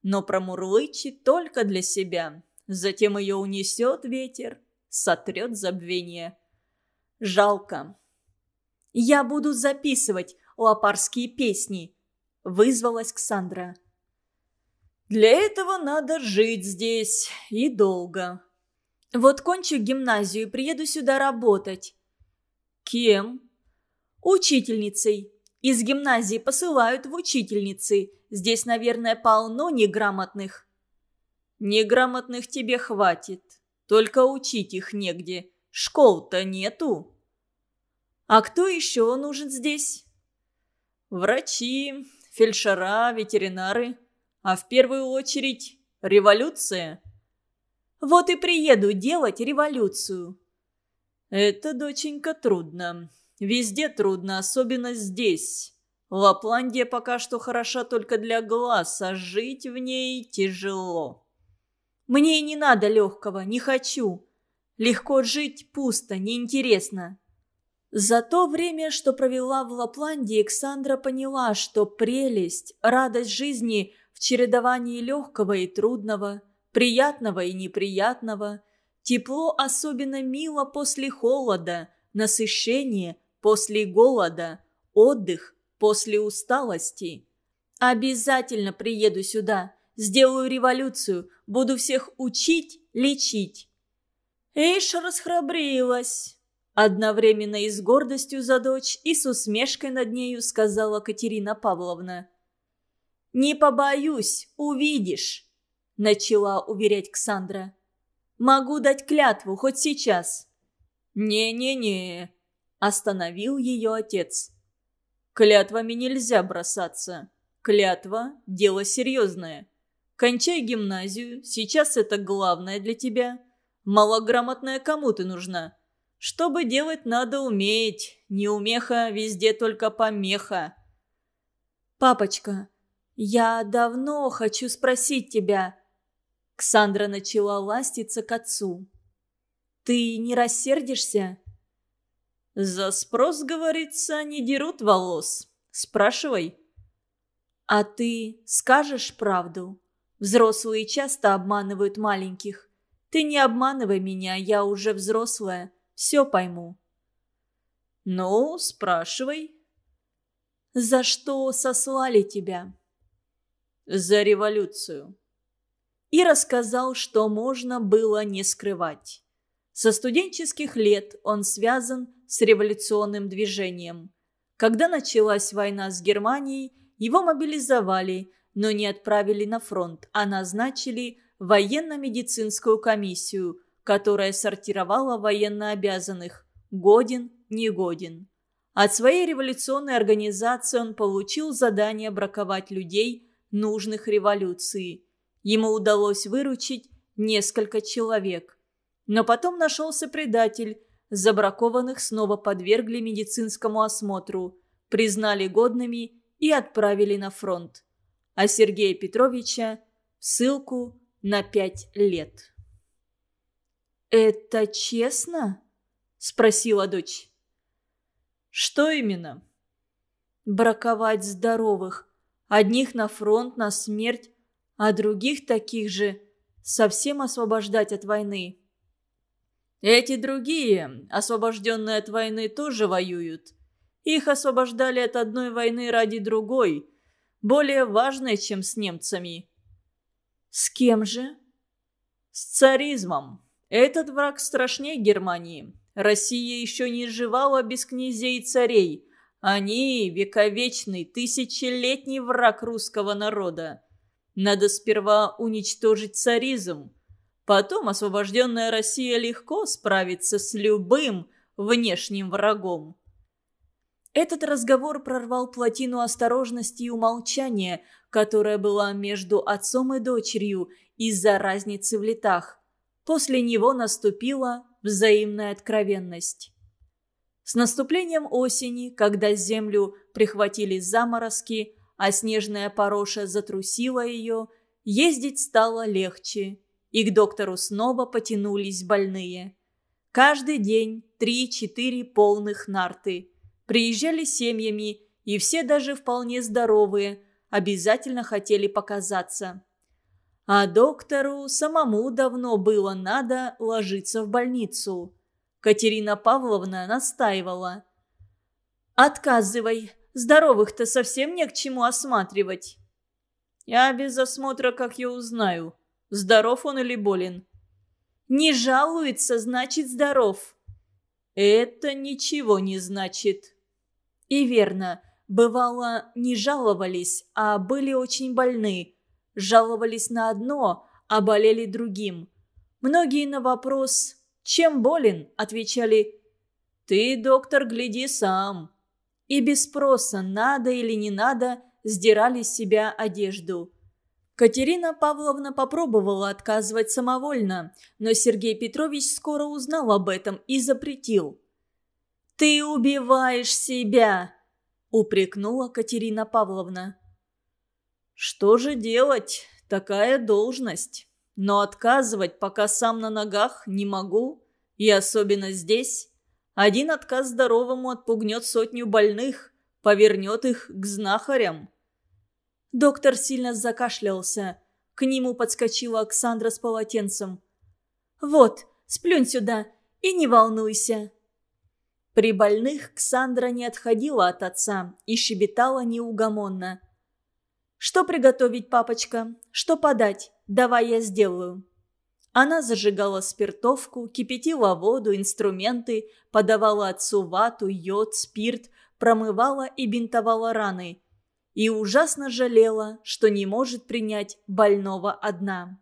но промурлычит только для себя. Затем ее унесет ветер, сотрет забвение. Жалко. «Я буду записывать лопарские песни», — вызвалась Ксандра. «Для этого надо жить здесь и долго», вот кончу гимназию и приеду сюда работать. Кем? Учительницей. Из гимназии посылают в учительницы. Здесь, наверное, полно неграмотных. Неграмотных тебе хватит. Только учить их негде. Школ-то нету. А кто еще нужен здесь? Врачи, фельдшера, ветеринары. А в первую очередь революция – вот и приеду делать революцию». Это, доченька, трудно. Везде трудно, особенно здесь. Лапландия пока что хороша только для глаз, а жить в ней тяжело. Мне и не надо легкого, не хочу. Легко жить пусто, неинтересно. За то время, что провела в Лапландии, Александра поняла, что прелесть, радость жизни в чередовании легкого и трудного, приятного и неприятного, тепло особенно мило после холода, насыщение после голода, отдых после усталости. Обязательно приеду сюда, сделаю революцию, буду всех учить, лечить. Эйш расхрабрилась. Одновременно и с гордостью за дочь, и с усмешкой над нею сказала Катерина Павловна. «Не побоюсь, увидишь», — начала уверять Ксандра. «Могу дать клятву хоть сейчас». «Не-не-не», — остановил ее отец. «Клятвами нельзя бросаться. Клятва — дело серьезное. Кончай гимназию, сейчас это главное для тебя. Малограмотная кому ты нужна?» Чтобы делать, надо уметь. Неумеха везде только помеха. «Папочка, я давно хочу спросить тебя...» Ксандра начала ластиться к отцу. «Ты не рассердишься?» «За спрос, говорится, не дерут волос. Спрашивай». «А ты скажешь правду? Взрослые часто обманывают маленьких. Ты не обманывай меня, я уже взрослая все пойму». «Ну, спрашивай». «За что сослали тебя?» «За революцию». И рассказал, что можно было не скрывать. Со студенческих лет он связан с революционным движением. Когда началась война с Германией, его мобилизовали, но не отправили на фронт, а назначили военно-медицинскую комиссию, которая сортировала военнообязанных – годен, негоден. От своей революционной организации он получил задание браковать людей, нужных революции. Ему удалось выручить несколько человек. Но потом нашелся предатель, забракованных снова подвергли медицинскому осмотру, признали годными и отправили на фронт. А Сергея Петровича – ссылку на пять лет. «Это честно?» – спросила дочь. «Что именно?» «Браковать здоровых. Одних на фронт, на смерть, а других таких же совсем освобождать от войны». «Эти другие, освобожденные от войны, тоже воюют. Их освобождали от одной войны ради другой, более важной, чем с немцами». «С кем же?» «С царизмом». Этот враг страшнее Германии. Россия еще не жевала без князей и царей. Они – вековечный, тысячелетний враг русского народа. Надо сперва уничтожить царизм. Потом освобожденная Россия легко справится с любым внешним врагом. Этот разговор прорвал плотину осторожности и умолчания, которая была между отцом и дочерью из-за разницы в летах. После него наступила взаимная откровенность. С наступлением осени, когда землю прихватили заморозки, а снежная пороша затрусила ее, ездить стало легче, и к доктору снова потянулись больные. Каждый день три-четыре полных нарты. Приезжали семьями, и все даже вполне здоровые, обязательно хотели показаться. А доктору самому давно было надо ложиться в больницу. Катерина Павловна настаивала. «Отказывай, здоровых-то совсем не к чему осматривать». «Я без осмотра как я узнаю, здоров он или болен?» «Не жалуется, значит здоров». «Это ничего не значит». И верно, бывало, не жаловались, а были очень больны – жаловались на одно, а болели другим. Многие на вопрос «Чем болен?» отвечали «Ты, доктор, гляди сам». И без спроса, надо или не надо, сдирали с себя одежду. Катерина Павловна попробовала отказывать самовольно, но Сергей Петрович скоро узнал об этом и запретил. «Ты убиваешь себя!» – упрекнула Катерина Павловна. «Что же делать? Такая должность. Но отказывать, пока сам на ногах, не могу. И особенно здесь. Один отказ здоровому отпугнет сотню больных, повернет их к знахарям». Доктор сильно закашлялся. К нему подскочила Оксандра с полотенцем. «Вот, сплюнь сюда и не волнуйся». При больных Ксандра не отходила от отца и щебетала неугомонно. «Что приготовить, папочка? Что подать? Давай я сделаю». Она зажигала спиртовку, кипятила воду, инструменты, подавала отцу вату, йод, спирт, промывала и бинтовала раны – и ужасно жалела, что не может принять больного одна.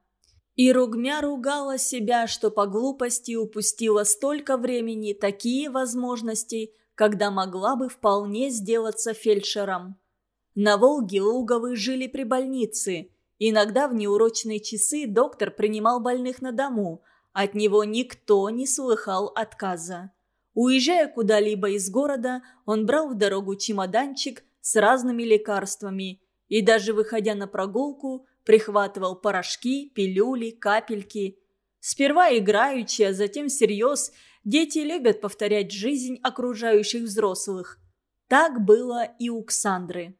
И Ругмя ругала себя, что по глупости упустила столько времени, такие возможности, когда могла бы вполне сделаться фельдшером. На Волге Луговы жили при больнице. Иногда в неурочные часы доктор принимал больных на дому. От него никто не слыхал отказа. Уезжая куда-либо из города, он брал в дорогу чемоданчик – с разными лекарствами и даже выходя на прогулку, прихватывал порошки, пилюли, капельки. Сперва играючи, а затем всерьез, дети любят повторять жизнь окружающих взрослых. Так было и у Ксандры.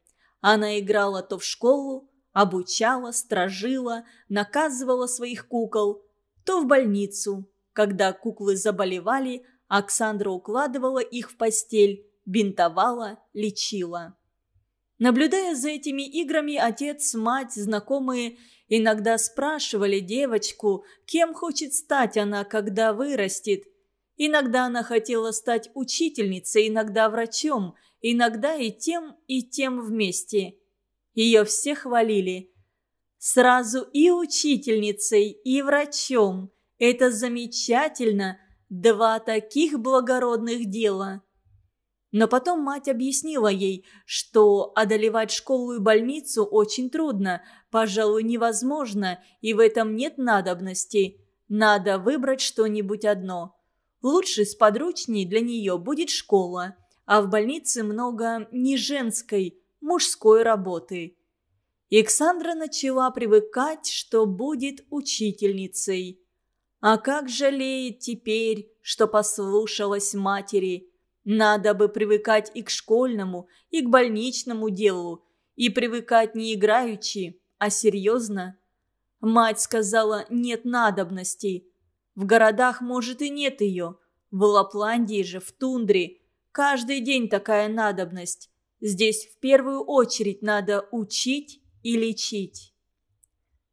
Она играла то в школу, обучала, стражила, наказывала своих кукол, то в больницу. Когда куклы заболевали, Оксандра укладывала их в постель, бинтовала, лечила. Наблюдая за этими играми, отец, мать, знакомые иногда спрашивали девочку, кем хочет стать она, когда вырастет. Иногда она хотела стать учительницей, иногда врачом, иногда и тем, и тем вместе. Ее все хвалили. Сразу и учительницей, и врачом. Это замечательно. Два таких благородных дела. Но потом мать объяснила ей, что одолевать школу и больницу очень трудно, пожалуй, невозможно, и в этом нет надобности. Надо выбрать что-нибудь одно. Лучше сподручней для нее будет школа, а в больнице много не женской, мужской работы. Александра начала привыкать, что будет учительницей. А как жалеет теперь, что послушалась матери – надо бы привыкать и к школьному, и к больничному делу, и привыкать не играючи, а серьезно. Мать сказала, нет надобности. В городах, может, и нет ее. В Лапландии же, в тундре. Каждый день такая надобность. Здесь в первую очередь надо учить и лечить.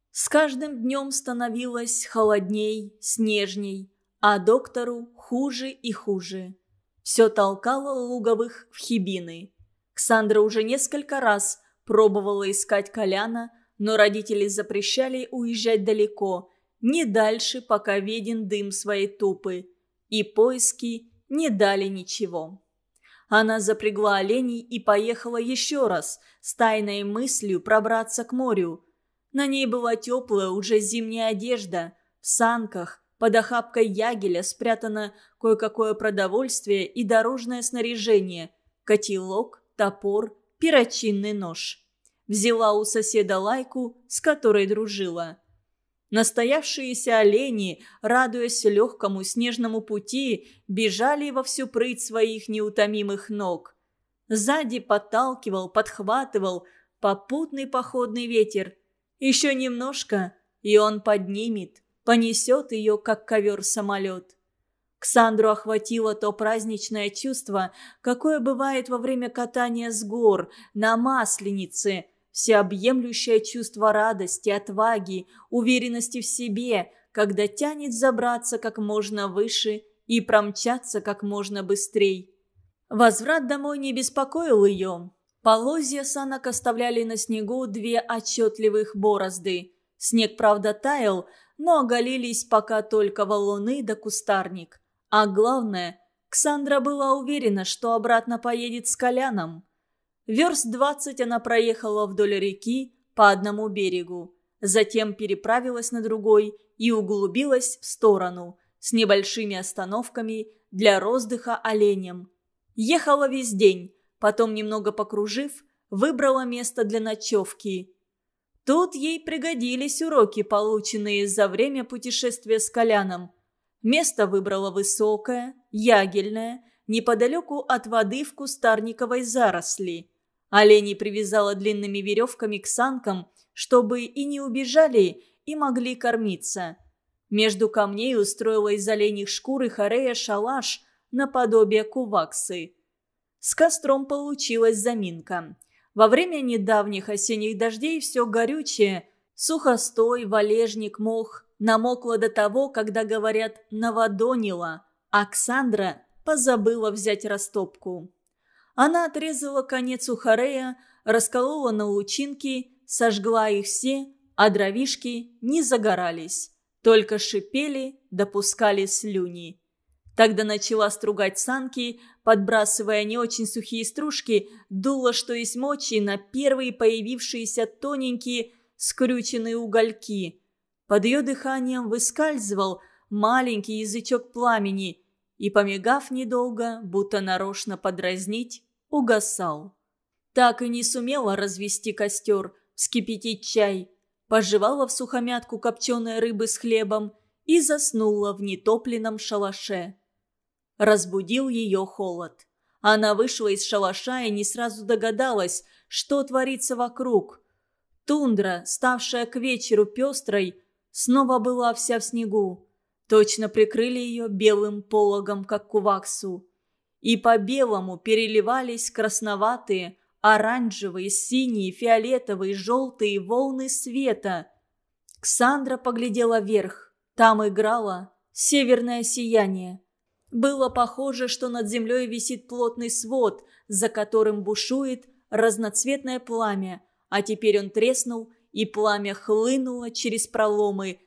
С каждым днем становилось холодней, снежней, а доктору хуже и хуже. Все толкало Луговых в хибины. Ксандра уже несколько раз пробовала искать Коляна, но родители запрещали уезжать далеко, не дальше, пока виден дым своей тупы. И поиски не дали ничего. Она запрягла оленей и поехала еще раз, с тайной мыслью пробраться к морю. На ней была теплая уже зимняя одежда, в санках, под охапкой ягеля спрятано кое-какое продовольствие и дорожное снаряжение – котелок, топор, перочинный нож. Взяла у соседа лайку, с которой дружила. Настоявшиеся олени, радуясь легкому снежному пути, бежали во всю прыть своих неутомимых ног. Сзади подталкивал, подхватывал попутный походный ветер. Еще немножко, и он поднимет, понесет ее, как ковер-самолет. Ксандру охватило то праздничное чувство, какое бывает во время катания с гор, на Масленице, всеобъемлющее чувство радости, отваги, уверенности в себе, когда тянет забраться как можно выше и промчаться как можно быстрее. Возврат домой не беспокоил ее. Полозья санок оставляли на снегу две отчетливых борозды. Снег, правда, таял, но оголились пока только валуны да кустарник. А главное, Ксандра была уверена, что обратно поедет с Коляном. Верст двадцать она проехала вдоль реки по одному берегу. затем переправилась на другой и углубилась в сторону, с небольшими остановками для роздыха оленем. Ехала весь день, потом, немного покружив, выбрала место для ночевки. Тут ей пригодились уроки, полученные за время путешествия с Коляном. Место выбрала высокое, ягельное, неподалеку от воды в кустарниковой заросли. Оленей привязала длинными веревками к санкам, чтобы и не убежали, и могли кормиться. Между камней устроила из оленьих шкуры Харея шалаш наподобие куваксы. С костром получилась заминка. Во время недавних осенних дождей все горючее, сухостой, валежник, мох, намокло до того, когда, говорят, наводонило. Оксандра позабыла взять растопку. Она отрезала конец у Харея, расколола на лучинки, сожгла их все, а дровишки не загорались, только шипели, допускали слюни. Тогда начала стругать санки, подбрасывая не очень сухие стружки, дула, что есть мочи, на первые появившиеся тоненькие скрюченные угольки. Под ее дыханием выскальзывал маленький язычок пламени и, помигав недолго, будто нарочно подразнить, угасал. Так и не сумела развести костер, вскипятить чай, пожевала в сухомятку копченой рыбы с хлебом и заснула в нетопленном шалаше разбудил ее холод. Она вышла из шалаша и не сразу догадалась, что творится вокруг. Тундра, ставшая к вечеру пестрой, снова была вся в снегу. Точно прикрыли ее белым пологом, как куваксу. И по белому переливались красноватые, оранжевые, синие, фиолетовые, желтые волны света. Ксандра поглядела вверх. Там играло северное сияние. Было похоже, что над землей висит плотный свод, за которым бушует разноцветное пламя, а теперь он треснул, и пламя хлынуло через проломы,